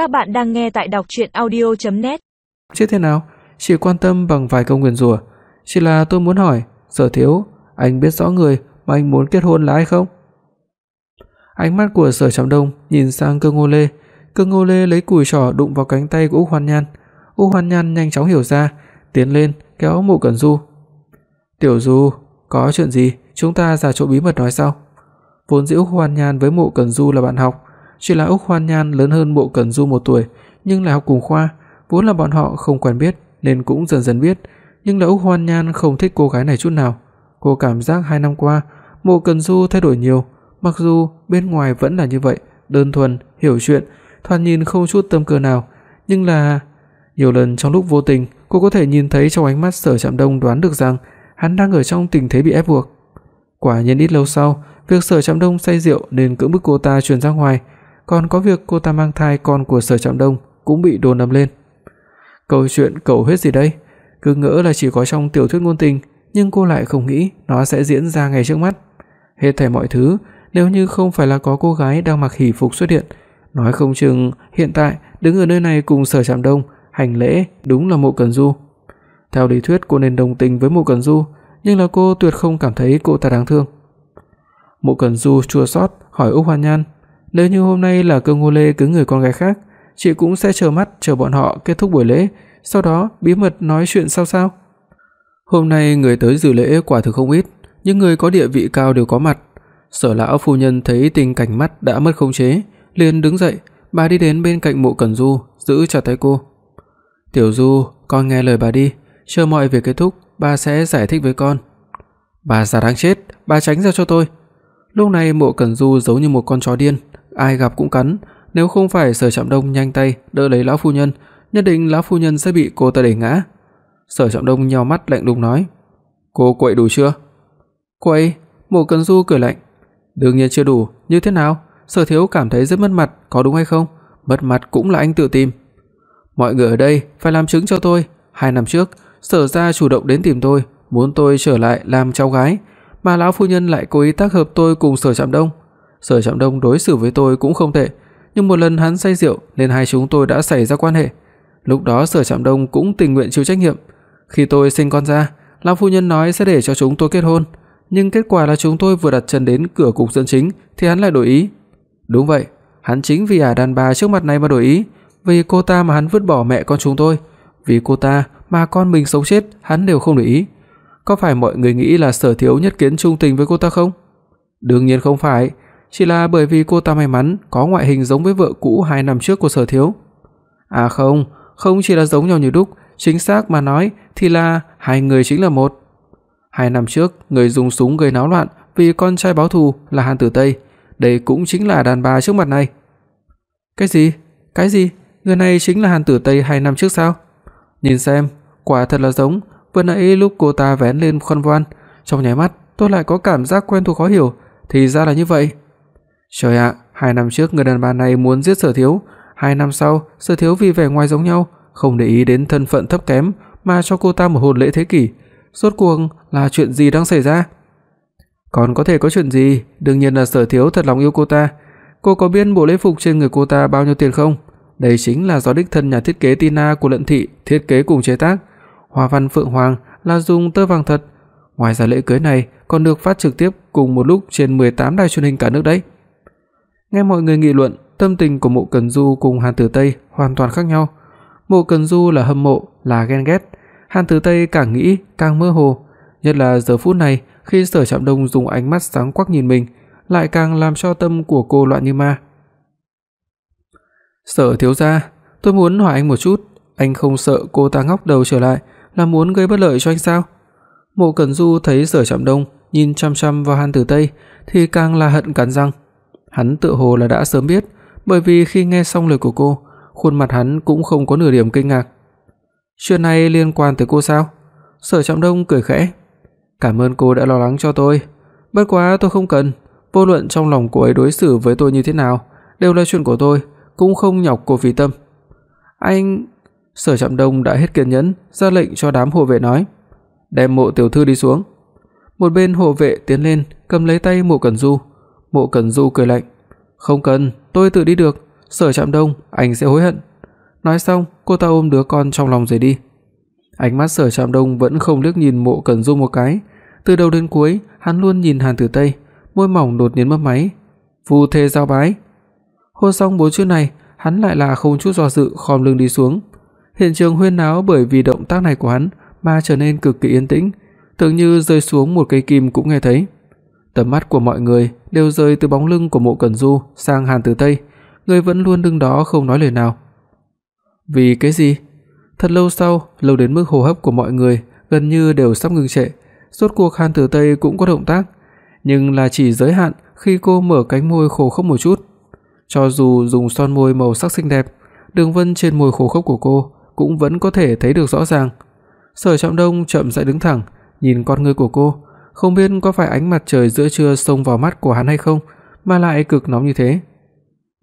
Các bạn đang nghe tại đọc audio net Chứ thế nào, chỉ quan tâm bằng vài câu nguyền rủa, chỉ là tôi muốn hỏi, Sở Thiếu, anh biết rõ người mà anh muốn kết hôn là ai không? Ánh mắt của Sở Trạm Đông nhìn sang Cơ Ngô Lê, Cơ Ngô Lê lấy cùi trỏ đụng vào cánh tay của Úc Hoan Nhan. Úc Hoan Nhan nhanh chóng hiểu ra, tiến lên kéo Mộ Cẩn Du. "Tiểu Du, có chuyện gì, chúng ta ra chỗ bí mật nói sau." Vốn dĩ Úc Hoan Nhan với Mộ Cẩn Du là bạn học, chỉ là Úc Hoan Nhan lớn hơn Mộ Cẩn Du 1 tuổi, nhưng lại học cùng khoa, vốn là bọn họ không quen biết nên cũng dần dần biết, nhưng là Úc Hoan Nhan không thích cô gái này chút nào. Cô cảm giác 2 năm qua, Mộ Cẩn Du thay đổi nhiều, mặc dù bên ngoài vẫn là như vậy, đơn thuần, hiểu chuyện, thoạt nhìn không chút tâm cơ nào, nhưng là nhiều lần trong lúc vô tình, cô có thể nhìn thấy trong ánh mắt Sở Trạm Đông đoán được rằng hắn đang ở trong tình thế bị ép buộc. Quả nhiên ít lâu sau, việc Sở Trạm Đông say rượu nên cưỡng bức cô ta truyền ra ngoài, còn có việc cô ta mang thai con của Sở Trạm Đông cũng bị đồn ầm lên. Câu chuyện cầu huyết gì đây? Cứ ngỡ là chỉ có trong tiểu thuyết ngôn tình, nhưng cô lại không nghĩ nó sẽ diễn ra ngay trước mắt. Hết thảy mọi thứ, nếu như không phải là có cô gái đang mặc hỉ phục xuất hiện, nói không chừng hiện tại đứng ở nơi này cùng Sở Trạm Đông hành lễ đúng là Mộ Cẩn Du. Theo lý thuyết cô nên đồng tình với Mộ Cẩn Du, nhưng là cô tuyệt không cảm thấy cô ta đáng thương. Mộ Cẩn Du chua xót hỏi Úc Hoan Nhan, nếu như hôm nay là Cơ Ngô Lê cưới người con gái khác, chị cũng sẽ chờ mắt chờ bọn họ kết thúc buổi lễ, sau đó bí mật nói chuyện sao sao? Hôm nay người tới dự lễ quả thực không ít, những người có địa vị cao đều có mặt. Sở lão phu nhân thấy tình cảnh mắt đã mất khống chế, liền đứng dậy, bà đi đến bên cạnh Mộ Cẩn Du, giữ chặt tay cô. "Tiểu Du, con nghe lời bà đi, chờ mọi việc kết thúc, bà sẽ giải thích với con." "Bà già đáng chết, bà tránh ra cho tôi." Lúc này Mộ Cẩn Du giống như một con chó điên, ai gặp cũng cắn, nếu không phải Sở Trạm Đông nhanh tay đỡ lấy lão phu nhân, nhất định lão phu nhân sẽ bị cô ta đẩy ngã. Sở Trạm Đông nhíu mắt lạnh lùng nói: "Cô quậy đủ chưa?" "Quậy?" Mộ Cẩn Du cười lạnh: "Đương nhiên chưa đủ, như thế nào? Sở thiếu cảm thấy rất mất mặt, có đúng hay không? Mất mặt cũng là anh tự tìm." Mọi người ở đây phải làm chứng cho tôi, hai năm trước, Sở gia chủ động đến tìm tôi, muốn tôi trở lại làm cháu gái, mà lão phu nhân lại cố ý tác hợp tôi cùng Sở Trạm Đông. Sở Trạm Đông đối xử với tôi cũng không tệ, nhưng một lần hắn say rượu nên hai chúng tôi đã xảy ra quan hệ. Lúc đó Sở Trạm Đông cũng tình nguyện chịu trách nhiệm. Khi tôi sinh con ra, lão phu nhân nói sẽ để cho chúng tôi kết hôn, nhưng kết quả là chúng tôi vừa đặt chân đến cửa cục dân chính thì hắn lại đổi ý. Đúng vậy, hắn chính vì ả đàn bà trước mặt này mà đổi ý, vì cô ta mà hắn vứt bỏ mẹ con chúng tôi, vì cô ta mà con mình sống chết hắn đều không để ý. Có phải mọi người nghĩ là Sở Thiếu nhất kiến trung tình với cô ta không? Đương nhiên không phải, chỉ là bởi vì cô ta may mắn có ngoại hình giống với vợ cũ 2 năm trước của Sở Thiếu. À không, không chỉ là giống nhau như đúc, chính xác mà nói thì là hai người chính là một. Hai năm trước, người dùng súng gây náo loạn vì con trai báo thù là Hàn Tử Tây, đây cũng chính là đàn bà trước mặt này. Cái gì? Cái gì? Người này chính là Hàn Tử Tây 2 năm trước sao? Nhìn xem, quả thật là giống, vừa nãy lúc cô ta vén lên khăn voan, trong nháy mắt tôi lại có cảm giác quen thuộc khó hiểu, thì ra là như vậy. Trời ạ, 2 năm trước người đàn bà này muốn giết Sở Thiếu, 2 năm sau, Sở Thiếu vì vẻ ngoài giống nhau, không để ý đến thân phận thấp kém mà cho cô ta một hôn lễ thế kỷ. Rốt cuộc là chuyện gì đang xảy ra? Còn có thể có chuyện gì, đương nhiên là Sở Thiếu thật lòng yêu cô ta. Cô có biết bộ lễ phục trên người cô ta bao nhiêu tiền không? Đây chính là do đích thân nhà thiết kế Tina của Lận thị thiết kế cùng chế tác. Hoa văn phượng hoàng là dùng tơ vàng thật. Ngoài ra lễ cưới này còn được phát trực tiếp cùng một lúc trên 18 đài truyền hình cả nước đấy. Nghe mọi người nghị luận, tâm tình của Mộ Cần Du cùng Hàn Tử Tây hoàn toàn khác nhau. Mộ Cần Du là hâm mộ, là ghen ghét, Hàn Tử Tây càng nghĩ càng mơ hồ, nhất là giờ phút này khi Sở Trạm Đông dùng ánh mắt sáng quắc nhìn mình, lại càng làm cho tâm của cô loạn như ma. "Sở thiếu gia, tôi muốn hỏi anh một chút, anh không sợ cô ta ngóc đầu trở lại là muốn gây bất lợi cho anh sao?" Mộ Cẩn Du thấy Sở Trạm Đông nhìn chăm chăm vào Hàn Tử Tây thì càng là hận cắn răng. Hắn tự hồ là đã sớm biết, bởi vì khi nghe xong lời của cô, khuôn mặt hắn cũng không có nửa điểm kinh ngạc. "Chuyện này liên quan tới cô sao?" Sở Trạm Đông cười khẽ. "Cảm ơn cô đã lo lắng cho tôi, bất quá tôi không cần, vô luận trong lòng cô ấy đối xử với tôi như thế nào, đều là chuyện của tôi, cũng không nhọc cô phí tâm." Anh Sở Trạm Đông đã hết kiên nhẫn, ra lệnh cho đám hộ vệ nói: "Đem Mộ tiểu thư đi xuống." Một bên hộ vệ tiến lên, cầm lấy tay Mộ Cẩn Du. Mộ Cẩn Du cười lạnh: "Không cần, tôi tự đi được." Sở Trạm Đông, anh sẽ hối hận." Nói xong, cô ta ôm đứa con trong lòng rời đi. Ánh mắt Sở Trạm Đông vẫn không liếc nhìn Mộ Cẩn Du một cái, từ đầu đến cuối, hắn luôn nhìn Hàn Tử Tây, môi mỏng đột nhiên mấp máy. "Phu thê giao bái." Hôn xong bốn chữ này, hắn lại là không chút do dự khom lưng đi xuống. Hiện trường huyên náo bởi vì động tác này của hắn mà trở nên cực kỳ yên tĩnh, tưởng như rơi xuống một cây kim cũng nghe thấy. Tầm mắt của mọi người đều rơi từ bóng lưng của Mộ Cẩn Du sang Hàn Tử Tây, người vẫn luôn đứng đó không nói lời nào. Vì cái gì? Thật lâu sau, lâu đến mức hô hấp của mọi người gần như đều sắp ngừng trệ, rốt cuộc Hàn Tử Tây cũng có động tác, nhưng là chỉ giới hạn khi cô mở cánh môi khô khốc một chút. Cho dù dùng son môi màu sắc xinh đẹp, đường vân trên môi khô khốc của cô cũng vẫn có thể thấy được rõ ràng. Sở Trọng Đông chậm rãi đứng thẳng, nhìn con ngươi của cô, không biết có phải ánh mặt trời giữa trưa xông vào mắt của hắn hay không, mà lại cực nóng như thế.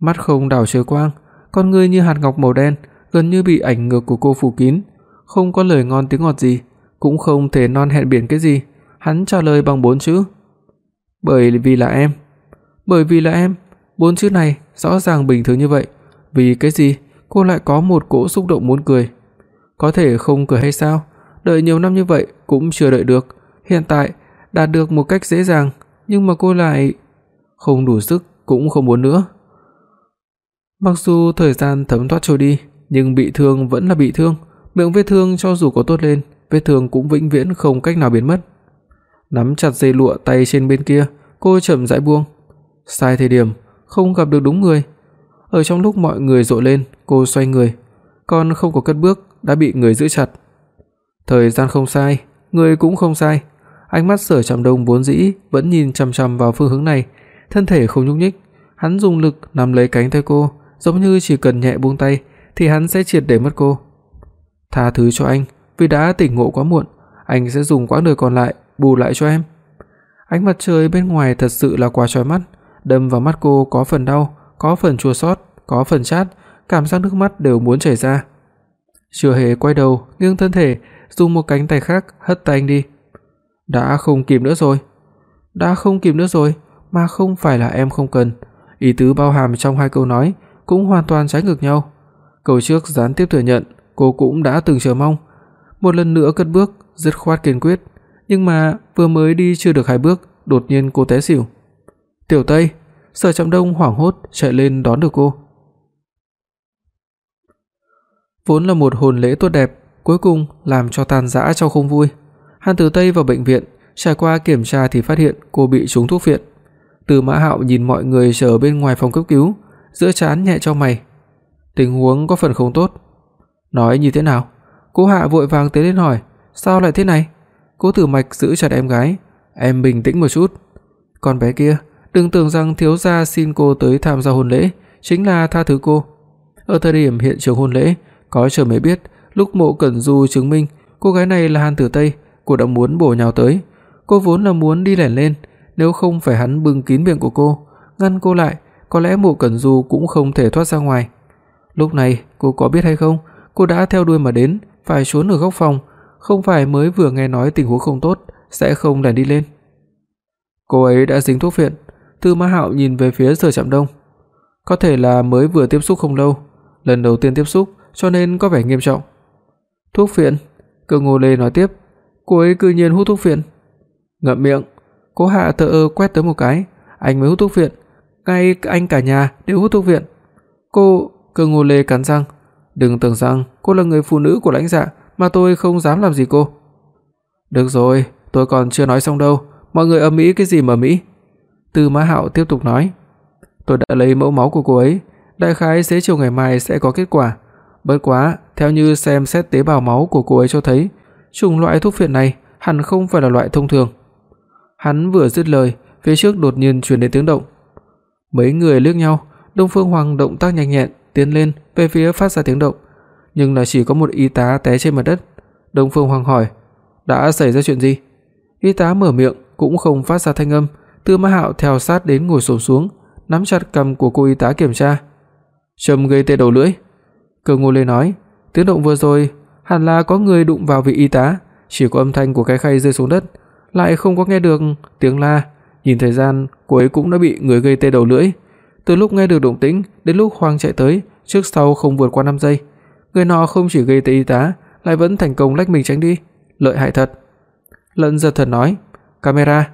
Mắt không đảo trời quang, con ngươi như hạt ngọc màu đen, gần như bị ảnh ngược của cô phủ kín, không có lời ngon tiếng ngọt gì, cũng không thể non hẹn biển cái gì, hắn trả lời bằng bốn chữ. Bởi vì là em. Bởi vì là em. Bốn chữ này rõ ràng bình thường như vậy, vì cái gì cô lại có một cỗ xúc động muốn cười. Có thể không cười hay sao? Đợi nhiều năm như vậy cũng chưa đợi được, hiện tại đạt được một cách dễ dàng, nhưng mà cô lại không đủ sức cũng không muốn nữa. Mặc dù thời gian thấm thoát trôi đi, nhưng bị thương vẫn là bị thương, miệng vết thương cho dù có tốt lên, vết thương cũng vĩnh viễn không cách nào biến mất. Nắm chặt dây lụa tay trên bên kia, cô chậm rãi buông. Sai thời điểm, không gặp được đúng người. Ở trong lúc mọi người rộ lên, cô xoay người, còn không có cất bước đã bị người giữ chặt. Thời gian không sai, người cũng không sai. Ánh mắt Sở Trạm Đông vốn dĩ vẫn nhìn chằm chằm vào phương hướng này, thân thể không nhúc nhích, hắn dùng lực nắm lấy cánh tay cô, giống như chỉ cần nhẹ buông tay thì hắn sẽ triệt để mất cô. Tha thứ cho anh, vì đã tỉnh ngộ quá muộn, anh sẽ dùng quãng đời còn lại bù lại cho em. Ánh mặt trời bên ngoài thật sự là quá chói mắt, đâm vào mắt cô có phần đau, có phần chua xót, có phần chát, cảm giác nước mắt đều muốn chảy ra. Chưa hề quay đầu, nghiêng thân thể, dùng một cánh tay khác hất tay anh đi. Đã không kịp nữa rồi. Đã không kịp nữa rồi, mà không phải là em không cần. Ý tứ bao hàm trong hai câu nói cũng hoàn toàn trái ngược nhau. Câu trước gián tiếp thừa nhận cô cũng đã từng chờ mong, một lần nữa cất bước, dứt khoát kiên quyết, nhưng mà vừa mới đi chưa được hai bước, đột nhiên cô té xỉu. "Tiểu Tây!" Sở Trạm Đông hoảng hốt chạy lên đón được cô. Vốn là một hôn lễ tốt đẹp, cuối cùng làm cho tan rã trong không vui. Hàn Tử Tây vào bệnh viện, trải qua kiểm tra thì phát hiện cô bị trúng thuốc phiện. Từ Mã Hạo nhìn mọi người chờ bên ngoài phòng cấp cứu, giữa trán nhẹ cho mày. Tình huống có phần không tốt. Nói như thế nào? Cố Hạ vội vàng tiến lên hỏi, sao lại thế này? Cố Tử Mạch giữ chặt em gái, em bình tĩnh một chút. Con bé kia, đừng tưởng rằng thiếu gia xin cô tới tham gia hôn lễ chính là tha thứ cô. Ở thời điểm hiện trường hôn lễ, có trời mới biết, lúc Mộ Cẩn Du chứng minh cô gái này là Hàn Tử Tây, cô đã muốn bổ nhào tới. Cô vốn là muốn đi lẻn lên, nếu không phải hắn bưng kín miệng của cô, ngăn cô lại, có lẽ Mộ Cẩn Du cũng không thể thoát ra ngoài. Lúc này, cô có biết hay không, cô đã theo đuôi mà đến, phải trốn ở góc phòng, không phải mới vừa nghe nói tình huống không tốt sẽ không lẻn đi lên. Cô ấy đã dính thuốc phiện, Tư Mã Hạo nhìn về phía Sở Trạm Đông. Có thể là mới vừa tiếp xúc không lâu, lần đầu tiên tiếp xúc cho nên có vẻ nghiêm trọng. Thuốc phiện? Cơ Ngô Lê nói tiếp, cô ấy cư nhiên hút thuốc phiện. Ngậm miệng, Cố Hạ thờ ơ quét tới một cái, anh mới hút thuốc phiện, ngay anh cả nhà đều hút thuốc phiện. Cô, Cơ Ngô Lê cắn răng, đừng tưởng rằng cô là người phụ nữ của lãnh dạ mà tôi không dám làm gì cô. Được rồi, tôi còn chưa nói xong đâu, mọi người ầm ĩ cái gì mà mỹ? Tư Mã Hạo tiếp tục nói, tôi đã lấy mẫu máu của cô ấy, đại khái xế chiều ngày mai sẽ có kết quả. Bất quá, theo như xem xét tế bào máu của cô ấy cho thấy, chủng loại thuốc phiện này hẳn không phải là loại thông thường. Hắn vừa dứt lời, phía trước đột nhiên truyền đến tiếng động. Mấy người liếc nhau, Đông Phương Hoàng động tác nhanh nhẹn tiến lên về phía phát ra tiếng động, nhưng là chỉ có một y tá té trên mặt đất. Đông Phương Hoàng hỏi: "Đã xảy ra chuyện gì?" Y tá mở miệng cũng không phát ra thanh âm, Tư Mã Hạo theo sát đến ngồi xổm xuống, nắm chặt cầm của cô y tá kiểm tra. "Châm gây tê đầu lưỡi." Cơ Ngô Lê nói, tiếng động vừa rồi hẳn là có người đụng vào vị y tá, chỉ có âm thanh của cái khay rơi xuống đất, lại không có nghe được tiếng la. Nhìn thời gian, cô ấy cũng đã bị người gây tê đầu lưỡi. từ lúc nghe được động tĩnh đến lúc Hoàng chạy tới, trước sau không vượt qua 5 giây. Người nọ không chỉ gây tê y tá, lại vẫn thành công lách mình tránh đi, lợi hại thật. Lận giật thần nói, "Camera."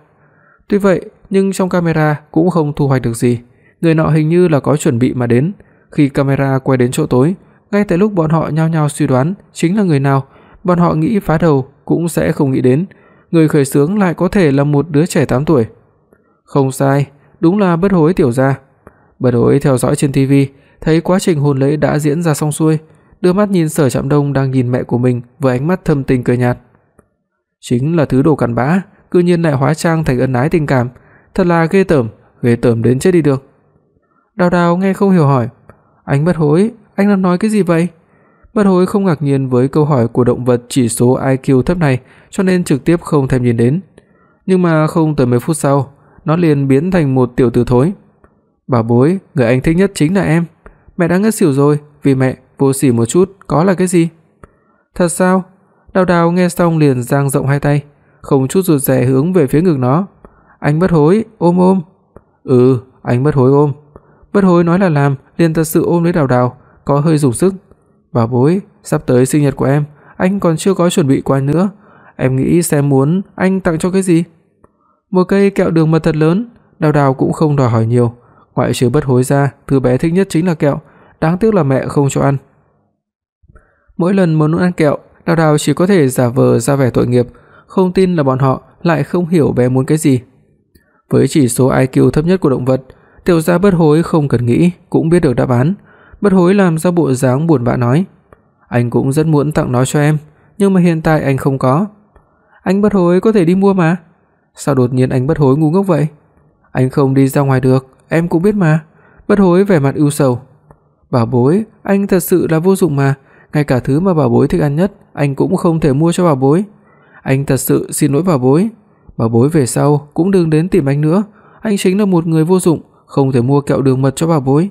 Tuy vậy, nhưng trong camera cũng không thu hoạch được gì. Người nọ hình như là có chuẩn bị mà đến. Khi camera quay đến chỗ tối, ngay tại lúc bọn họ nhao nhao suy đoán chính là người nào, bọn họ nghĩ phá đầu cũng sẽ không nghĩ đến, người khởi xướng lại có thể là một đứa trẻ 8 tuổi. Không sai, đúng là bất hối tiểu gia. Bất hối theo dõi trên tivi, thấy quá trình hôn lễ đã diễn ra xong xuôi, đưa mắt nhìn Sở Trạm Đông đang nhìn mẹ của mình với ánh mắt thâm tình cười nhạt. Chính là thứ đồ cặn bã, cư nhiên lại hóa trang thành ân ái tình cảm, thật là ghê tởm, ghê tởm đến chết đi được. Đào Đào nghe không hiểu hỏi, "Anh bất hối, anh đang nói cái gì vậy?" Bất hối không ngạc nhiên với câu hỏi của động vật chỉ số IQ thấp này, cho nên trực tiếp không thèm nhìn đến. Nhưng mà không tới mấy phút sau, nó liền biến thành một tiểu tử thối. Bà bối, người anh thích nhất chính là em. Mẹ đã ngất xỉu rồi, vì mẹ vô sỉ một chút có là cái gì?" "Thật sao?" Đào Đào nghe xong liền dang rộng hai tay, không chút rụt rè hướng về phía ngực nó. "Anh bất hối, ôm ôm." "Ừ, anh bất hối ôm." Bất hối nói là làm, liền thật sự ôm lấy Đào Đào, có hơi dùng sức. "Bà bối, sắp tới sinh nhật của em, anh còn chưa có chuẩn bị quà nữa, em nghĩ xem muốn anh tặng cho cái gì?" Một cây kẹo đường mật thật lớn, Đào Đào cũng không đòi hỏi nhiều, ngoại trừ bất hối ra, thứ bé thích nhất chính là kẹo, đáng tiếc là mẹ không cho ăn. Mỗi lần muốn ăn kẹo, Đào Đào chỉ có thể giả vờ ra vẻ tội nghiệp, không tin là bọn họ lại không hiểu bé muốn cái gì. Với chỉ số IQ thấp nhất của động vật, tiểu gia bất hối không cần nghĩ cũng biết được đáp án. Bất hối làm ra bộ dáng buồn bã nói: "Anh cũng rất muốn tặng nó cho em, nhưng mà hiện tại anh không có." "Anh bất hối có thể đi mua mà." Sao đột nhiên anh bất hối ngu ngốc vậy? Anh không đi ra ngoài được, em cũng biết mà. Bất hối vẻ mặt ưu sầu. Bảo bối, anh thật sự là vô dụng mà, ngay cả thứ mà bảo bối thích ăn nhất, anh cũng không thể mua cho bảo bối. Anh thật sự xin lỗi bảo bối. Bảo bối về sau cũng đừng đến tìm anh nữa, anh chính là một người vô dụng, không thể mua kẹo đường mật cho bảo bối.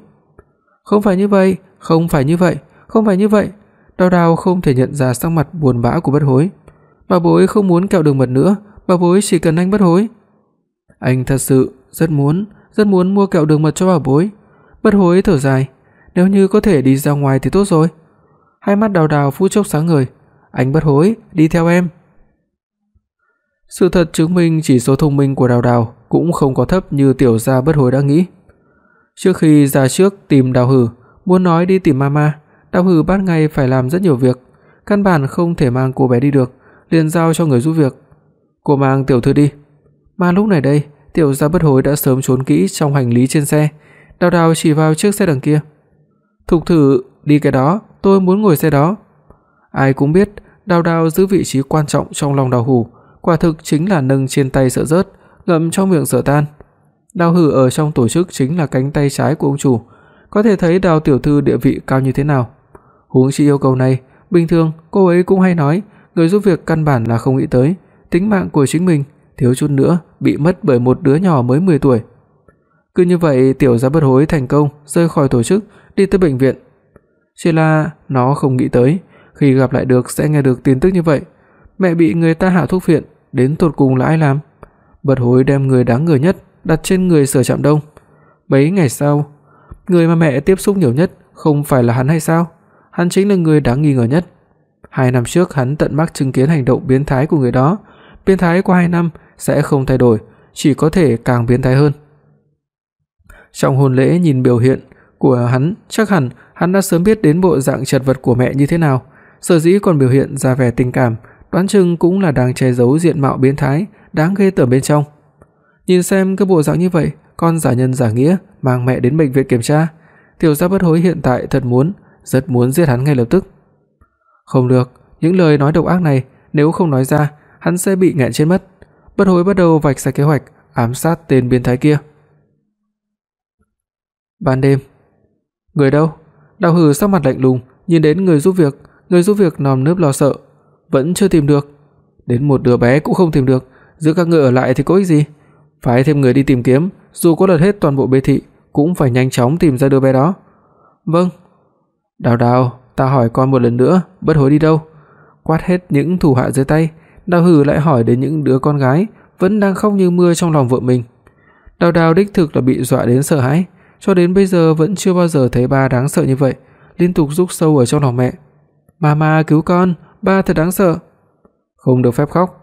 Không phải như vậy, không phải như vậy, không phải như vậy. Đào Đào không thể nhận ra sắc mặt buồn bã của Bất Hối. "Bà bối không muốn kẹo đường mật nữa, bà bối chỉ cần anh Bất Hối. Anh thật sự rất muốn, rất muốn mua kẹo đường mật cho bà bối. Bất Hối thở dài, nếu như có thể đi ra ngoài thì tốt rồi. Hai mắt Đào Đào phút chốc sáng ngời, anh Bất Hối, đi theo em. Sự thật chứng minh chỉ số thông minh của Đào Đào cũng không có thấp như tiểu gia Bất Hối đã nghĩ. Trước khi ra trước tìm Đào Hử, muốn nói đi tìm mama, Đào Hử ban ngày phải làm rất nhiều việc, căn bản không thể mang cô bé đi được, liền giao cho người giúp việc. Cô mang tiểu thư đi. Mà lúc này đây, tiểu gia Bất Hối đã sớm trốn kỹ trong hành lý trên xe, Đào Đào chỉ vào chiếc xe đằng kia. Thục thử đi cái đó, tôi muốn ngồi xe đó. Ai cũng biết, Đào Đào giữ vị trí quan trọng trong lòng Đào hử, quả thực chính là nâng trên tay sợ rớt, ngậm trong miệng sợ tan. Đào Hử ở trong tổ chức chính là cánh tay trái của ông chủ, có thể thấy Đào tiểu thư địa vị cao như thế nào. Huống chi yêu cầu này, bình thường cô ấy cũng hay nói, người giúp việc căn bản là không nghĩ tới, tính mạng của chính mình thiếu chút nữa bị mất bởi một đứa nhỏ mới 10 tuổi. Cứ như vậy, tiểu gia bất hối thành công rời khỏi tổ chức, đi tới bệnh viện. Chỉ là nó không nghĩ tới, khi gặp lại được sẽ nghe được tin tức như vậy. Mẹ bị người ta hạ thuốc phiện, đến tột cùng là ai làm? Bất hối đem người đáng ngờ nhất đặt trên người Sở Trạm Đông. Mấy ngày sau, người mà mẹ tiếp xúc nhiều nhất không phải là hắn hay sao? Hắn chính là người đáng nghi ngờ nhất. Hai năm trước hắn tận mắt chứng kiến hành động biến thái của người đó, biến thái qua hai năm sẽ không thay đổi, chỉ có thể càng biến thái hơn. Trong hôn lễ nhìn biểu hiện của hắn, chắc hẳn hắn đã sớm biết đến bộ dạng chật vật của mẹ như thế nào, sở dĩ còn biểu hiện ra vẻ tình cảm, đoán chừng cũng là đang che giấu diện mạo biến thái đáng ghê tởm bên trong. Nhìn xem cái bộ dạng như vậy, con giả nhân giả nghĩa mang mẹ đến bệnh viện kiểm tra, tiểu gia bất hối hiện tại thật muốn, rất muốn giết hắn ngay lập tức. Không được, những lời nói độc ác này nếu không nói ra, hắn sẽ bị nghẹn chết mất. Bất hối bắt đầu vạch ra kế hoạch ám sát tên biến thái kia. Ban đêm, người đâu? Đào Hử sắc mặt lạnh lùng, nhìn đến người giúp việc, người giúp việc nòm nớp lo sợ, vẫn chưa tìm được, đến một đứa bé cũng không tìm được, giữ các ngươi ở lại thì có ích gì? Phải thêm người đi tìm kiếm, dù có lật hết toàn bộ bê thị cũng phải nhanh chóng tìm ra đứa bé đó. Vâng. Đào Đào, ta hỏi con một lần nữa, bất hối đi đâu? Quát hết những thủ hạ dưới tay, Đào Hử lại hỏi đến những đứa con gái vẫn đang khóc như mưa trong lòng vợ mình. Đào Đào đích thực là bị dọa đến sợ hãi, cho đến bây giờ vẫn chưa bao giờ thấy ba đáng sợ như vậy, liên tục rúc sâu ở trong lòng mẹ. "Mama cứu con, ba thật đáng sợ." Không được phép khóc.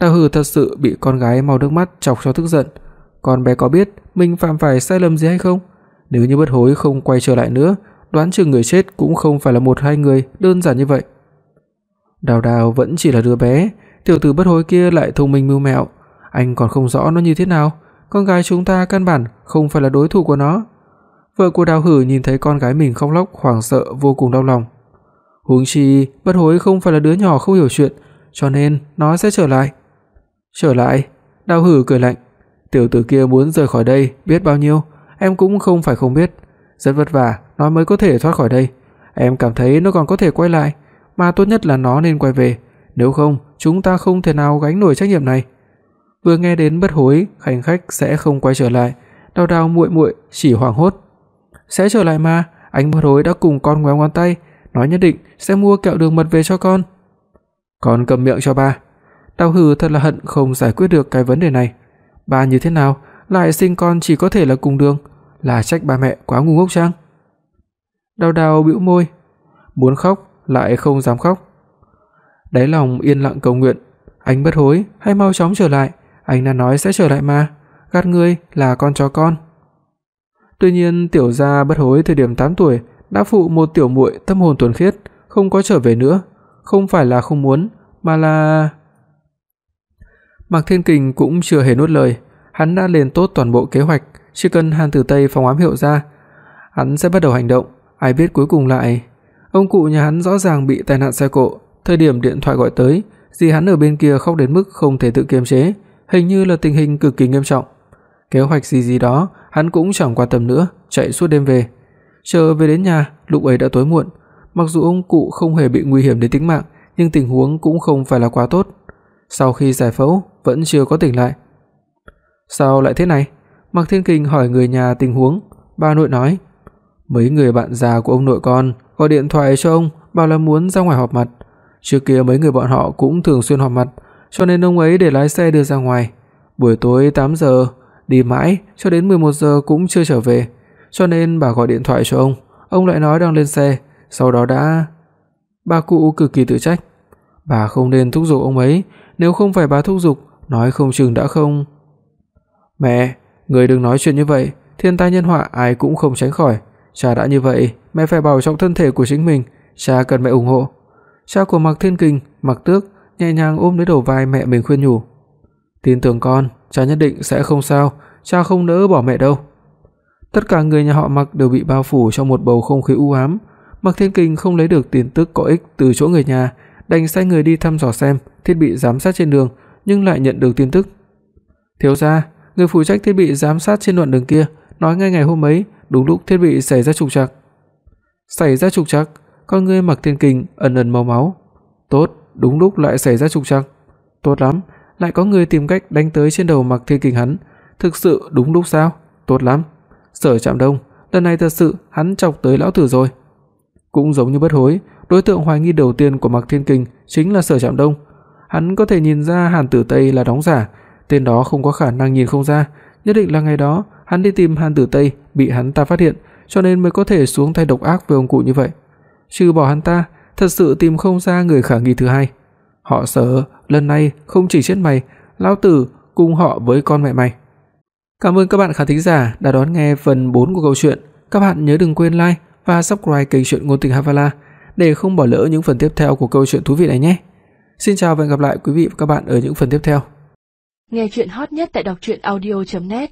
Đào Hử thật sự bị con gái mau nước mắt chọc cho tức giận. Con bé có biết mình phạm phải sai lầm gì hay không? Nếu như bất hối không quay trở lại nữa, đoán chừng người chết cũng không phải là một hai người đơn giản như vậy. Đào Đào vẫn chỉ là đứa bé, tiểu tử bất hối kia lại thông minh mưu mẹo, anh còn không rõ nó như thế nào, con gái chúng ta căn bản không phải là đối thủ của nó. Vợ của Đào Hử nhìn thấy con gái mình khóc lóc hoảng sợ vô cùng đau lòng. Huống chi, bất hối không phải là đứa nhỏ không hiểu chuyện, cho nên nó sẽ trở lại. Trở lại? Đào Hử cười lạnh, tiểu tử kia muốn rời khỏi đây biết bao nhiêu, em cũng không phải không biết, rất vất vả nó mới có thể thoát khỏi đây. Em cảm thấy nó còn có thể quay lại, mà tốt nhất là nó nên quay về, nếu không chúng ta không thể nào gánh nổi trách nhiệm này. Vừa nghe đến bất hối, hành khách sẽ không quay trở lại, Đào Đào muội muội chỉ hoảng hốt. Sẽ trở lại mà, anh bất hối đã cùng con ngoéo ngón tay, nói nhất định sẽ mua kẹo đường mật về cho con. Con cầm miệng cho ba. Đào Hử thật là hận không giải quyết được cái vấn đề này. Ba như thế nào lại sinh con chỉ có thể là cùng đường, là trách ba mẹ quá ngu ngốc chăng? Đào Đào bĩu môi, muốn khóc lại không dám khóc. Đáy lòng yên lặng cầu nguyện, anh bất hối, hãy mau chóng trở lại, anh đã nói sẽ trở lại mà, gạt ngươi là con chó con. Tuy nhiên, tiểu gia bất hối thời điểm 8 tuổi đã phụ một tiểu muội tâm hồn thuần khiết, không có trở về nữa, không phải là không muốn, mà là Mạc Thiên Kình cũng chưa hề nuốt lời, hắn đã lên tốt toàn bộ kế hoạch, chỉ cần Hàn Tử Tây phóng ám hiệu ra, hắn sẽ bắt đầu hành động, ai biết cuối cùng lại ông cụ nhà hắn rõ ràng bị tai nạn xe cộ, thời điểm điện thoại gọi tới, dì hắn ở bên kia khóc đến mức không thể tự kiềm chế, hình như là tình hình cực kỳ nghiêm trọng. Kế hoạch gì gì đó, hắn cũng chẳng quan tâm nữa, chạy suốt đêm về. Chờ về đến nhà, lúc ấy đã tối muộn, mặc dù ông cụ không hề bị nguy hiểm đến tính mạng, nhưng tình huống cũng không phải là quá tốt. Sau khi giải phẫu, vẫn chưa có tỉnh lại. Sao lại thế này? Mạc Thiên Kình hỏi người nhà tình huống, bà nội nói, mấy người bạn già của ông nội con gọi điện thoại cho ông, bảo là muốn ra ngoài họp mặt. Trước kia mấy người bọn họ cũng thường xuyên họp mặt, cho nên ông ấy để lái xe đưa ra ngoài. Buổi tối 8 giờ đi mãi cho đến 11 giờ cũng chưa trở về, cho nên bà gọi điện thoại cho ông, ông lại nói đang lên xe, sau đó đã Bà cụ cực kỳ tự trách. Bà không nên thúc giục ông ấy, nếu không phải bà thúc giục, nói không chừng đã không. Mẹ, người đừng nói chuyện như vậy, thiên tai nhân họa ai cũng không tránh khỏi, cha đã như vậy, mẹ phải bảo trọng thân thể của chính mình, cha cần mẹ ủng hộ. Cha của Mạc Thiên Kình, Mạc Tước nhẹ nhàng ôm lấy đầu vai mẹ mình khuyên nhủ. Tin tưởng con, cha nhất định sẽ không sao, cha không nỡ bỏ mẹ đâu. Tất cả người nhà họ Mạc đều bị bao phủ trong một bầu không khí u ám. Mạc Thiên Kình không lấy được tin tức có ích từ chỗ người nhà, đành sai người đi thăm dò xem thiết bị giám sát trên đường, nhưng lại nhận được tin tức. Thiếu gia, người phụ trách thiết bị giám sát trên đoạn đường kia nói ngay ngày hôm ấy, đúng lúc thiết bị xảy ra trục trặc. Xảy ra trục trặc, con ngươi Mạc Thiên Kình ẩn ẩn máu máu. Tốt, đúng lúc lại xảy ra trục trặc. Tốt lắm, lại có người tìm cách đánh tới trên đầu Mạc Thiên Kình hắn, thực sự đúng lúc sao? Tốt lắm. Sở Trạm Đông, lần này thật sự hắn chọc tới lão tử rồi. Cũng giống như bất hối, đối tượng hoài nghi đầu tiên của Mạc Thiên Kình chính là Sở Trạm Đông. Hắn có thể nhìn ra Hàn Tử Tây là đóng giả, tên đó không có khả năng nhìn không ra, nhất định là ngày đó hắn đi tìm Hàn Tử Tây bị hắn ta phát hiện, cho nên mới có thể xuống tay độc ác với ông cụ như vậy. Trừ bỏ hắn ta, thật sự tìm không ra người khả nghi thứ hai. Họ sợ lần này không chỉ chết mày, lão tử cùng họ với con mẹ mày. Cảm ơn các bạn khán thính giả đã đón nghe phần 4 của câu chuyện. Các bạn nhớ đừng quên like và subscribe kênh truyện ngôn tình Havala để không bỏ lỡ những phần tiếp theo của câu chuyện thú vị này nhé. Xin chào và hẹn gặp lại quý vị và các bạn ở những phần tiếp theo. Nghe truyện hot nhất tại doctruyenaudio.net